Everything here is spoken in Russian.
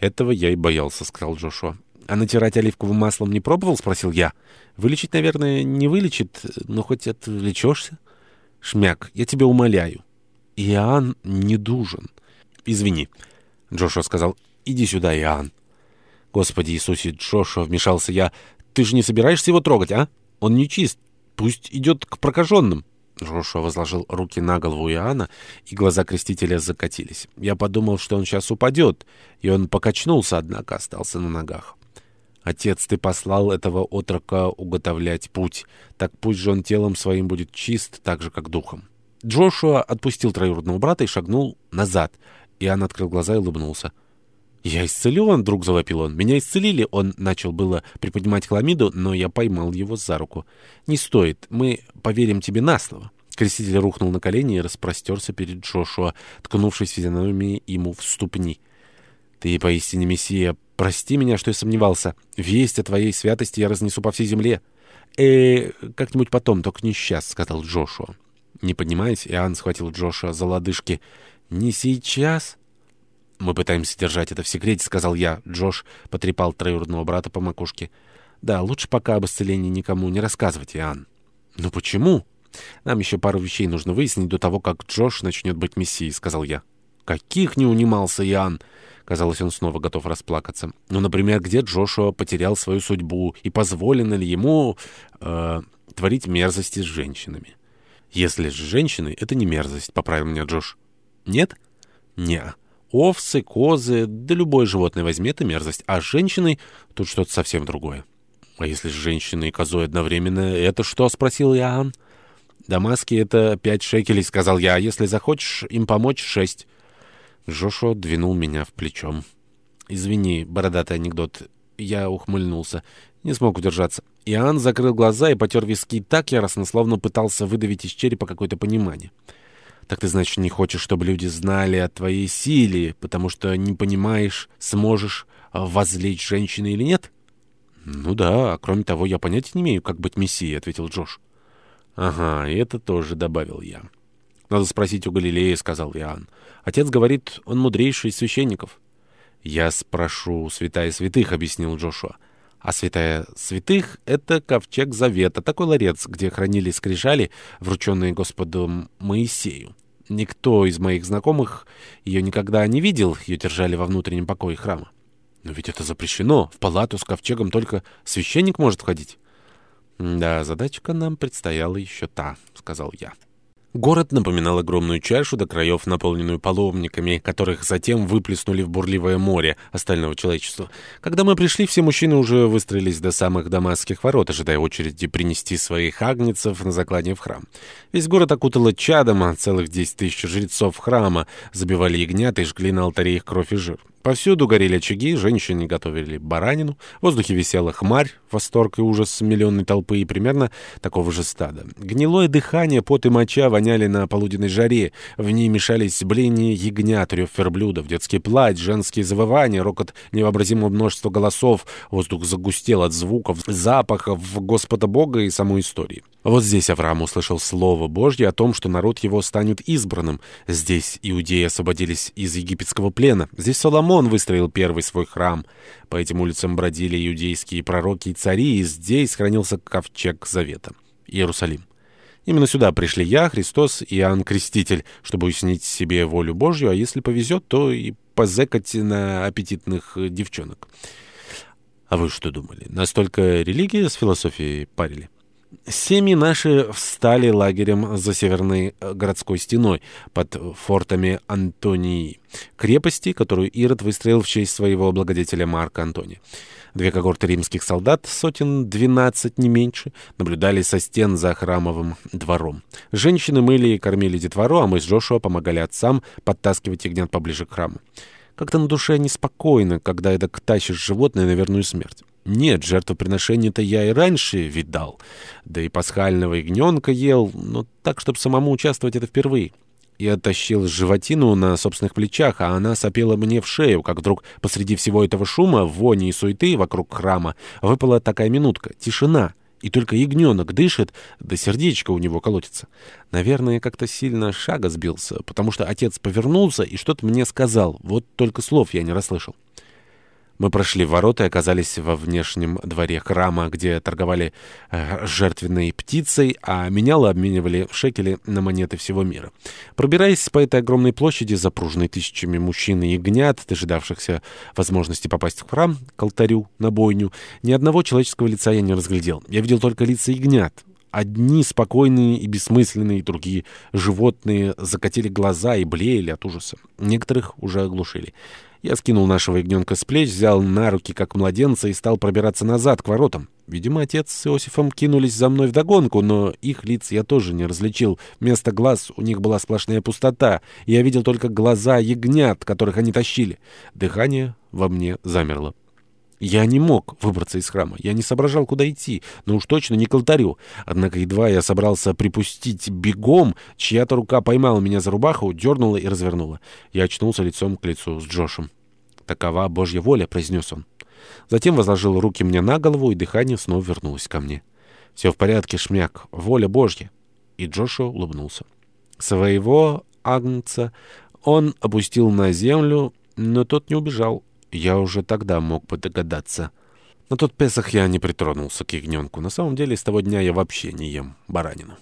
«Этого я и боялся», — сказал Джошуа. «А натирать оливковым маслом не пробовал?» — спросил я. «Вылечить, наверное, не вылечит, но хоть отвлечешься». «Шмяк, я тебя умоляю». «Иоанн не дужен». «Извини», — Джошуа сказал. «Иди сюда, Иоанн». «Господи Иисусе, Джошуа», — вмешался я. «Ты же не собираешься его трогать, а? Он не чист. Пусть идет к прокаженным». Джошуа возложил руки на голову Иоанна, и глаза крестителя закатились. Я подумал, что он сейчас упадет, и он покачнулся, однако остался на ногах. «Отец, ты послал этого отрока уготовлять путь, так пусть же он телом своим будет чист, так же, как духом». Джошуа отпустил троюродного брата и шагнул назад. Иоанн открыл глаза и улыбнулся. «Я исцелен!» — вдруг завопил он. «Меня исцелили!» Он начал было приподнимать хламиду, но я поймал его за руку. «Не стоит. Мы поверим тебе на слово». Креститель рухнул на колени и распростерся перед Джошуа, ткнувшись физиономией ему в ступни. «Ты поистине Мессия. Прости меня, что я сомневался. Весть о твоей святости я разнесу по всей земле». «Э, как-нибудь потом, только не сейчас», — сказал Джошуа. Не поднимаясь, Иоанн схватил Джошуа за лодыжки. «Не сейчас?» «Мы пытаемся держать это в секрете», — сказал я. Джош потрепал троюродного брата по макушке. «Да, лучше пока об исцелении никому не рассказывать, Иоанн». «Ну почему?» «Нам еще пару вещей нужно выяснить до того, как Джош начнет быть мессией», — сказал я. «Каких не унимался Иоанн?» Казалось, он снова готов расплакаться. «Ну, например, где Джошуа потерял свою судьбу, и позволено ли ему э, творить мерзости с женщинами?» «Если с женщиной, это не мерзость», — поправил меня Джош. «Нет?» «Не-а». Овцы, козы, да любое животное возьми, это мерзость. А с женщиной тут что-то совсем другое. А если с женщиной и козой одновременно, это что? — спросил Иоанн. «Дамаски — это пять шекелей», — сказал я. «А если захочешь им помочь, шесть». Джошуа двинул меня в плечом. «Извини, бородатый анекдот». Я ухмыльнулся. Не смог удержаться. Иоанн закрыл глаза и потер виски так яростно, словно пытался выдавить из черепа какое-то понимание. «Так ты, значит, не хочешь, чтобы люди знали о твоей силе, потому что не понимаешь, сможешь а, возлечь женщины или нет?» «Ну да, кроме того, я понятия не имею, как быть мессией», — ответил Джош. «Ага, это тоже добавил я». «Надо спросить у Галилея», — сказал Иоанн. «Отец говорит, он мудрейший из священников». «Я спрошу святая святых», — объяснил Джошуа. А святая святых — это ковчег завета, такой ларец, где хранили скрижали, врученные Господу Моисею. Никто из моих знакомых ее никогда не видел, ее держали во внутреннем покое храма. Но ведь это запрещено. В палату с ковчегом только священник может входить. «Да, задачка нам предстояла еще та», — сказал я. Город напоминал огромную чашу до краев, наполненную паломниками, которых затем выплеснули в бурливое море остального человечества. Когда мы пришли, все мужчины уже выстроились до самых дамасских ворот, ожидая очереди принести своих агнецев на заклание в храм. Весь город окутало чадом, а целых десять тысяч жрецов храма забивали ягнят и жгли на алтаре их кровь и жир. Повсюду горели очаги, женщины готовили баранину, в воздухе висела хмарь, восторг и ужас миллионной толпы и примерно такого же стада. Гнилое дыхание, пот и моча воняли на полуденной жаре, в ней мешались блини ягнят, рев верблюдов, детский плач, женские завывания, рокот невообразимого множества голосов, воздух загустел от звуков, запахов Господа Бога и самой истории. Вот здесь Авраам услышал слово Божье о том, что народ его станет избранным. Здесь иудеи освободились из египетского плена. Здесь Соломон выстроил первый свой храм. По этим улицам бродили иудейские пророки и цари, и здесь хранился ковчег завета. Иерусалим. Именно сюда пришли я, Христос и Иоанн Креститель, чтобы уяснить себе волю Божью, а если повезет, то и позекать на аппетитных девчонок. А вы что думали? Настолько религия с философией парили? Семьи наши встали лагерем за северной э, городской стеной под фортами Антонии, крепости, которую Ирод выстроил в честь своего благодетеля Марка Антония. Две когорты римских солдат, сотен двенадцать, не меньше, наблюдали со стен за храмовым двором. Женщины мыли и кормили детвору, а мы с Джошуа помогали отцам подтаскивать ягнят поближе к храму. Как-то на душе неспокойно, когда это тащишь животное на верную смерть. Нет, жертвоприношение-то я и раньше видал. Да и пасхального ягненка ел, но так, чтобы самому участвовать, это впервые. Я тащил животину на собственных плечах, а она сопела мне в шею, как вдруг посреди всего этого шума, вони и суеты вокруг храма выпала такая минутка, тишина. И только ягненок дышит, да сердечко у него колотится. Наверное, как-то сильно шага сбился, потому что отец повернулся и что-то мне сказал. Вот только слов я не расслышал. Мы прошли ворота и оказались во внешнем дворе храма, где торговали э, жертвенной птицей, а меняло обменивали шекели на монеты всего мира. Пробираясь по этой огромной площади, запруженной тысячами мужчин и ягнят, дожидавшихся возможности попасть в храм, к алтарю, на бойню, ни одного человеческого лица я не разглядел. Я видел только лица ягнят. Одни спокойные и бессмысленные, другие животные закатили глаза и блеяли от ужаса. Некоторых уже оглушили. Я скинул нашего ягненка с плеч, взял на руки, как младенца, и стал пробираться назад, к воротам. Видимо, отец с Иосифом кинулись за мной вдогонку, но их лиц я тоже не различил. Вместо глаз у них была сплошная пустота, я видел только глаза ягнят, которых они тащили. Дыхание во мне замерло. Я не мог выбраться из храма. Я не соображал, куда идти, но уж точно не к алтарю. Однако едва я собрался припустить бегом, чья-то рука поймала меня за рубаху, дернула и развернула. Я очнулся лицом к лицу с Джошем. «Такова Божья воля», — произнес он. Затем возложил руки мне на голову, и дыхание снова вернулось ко мне. «Все в порядке, шмяк. Воля Божья». И Джошуа улыбнулся. Своего агнца он опустил на землю, но тот не убежал. Я уже тогда мог бы догадаться. На тот Песах я не притронулся к ягненку. На самом деле, с того дня я вообще не ем баранину.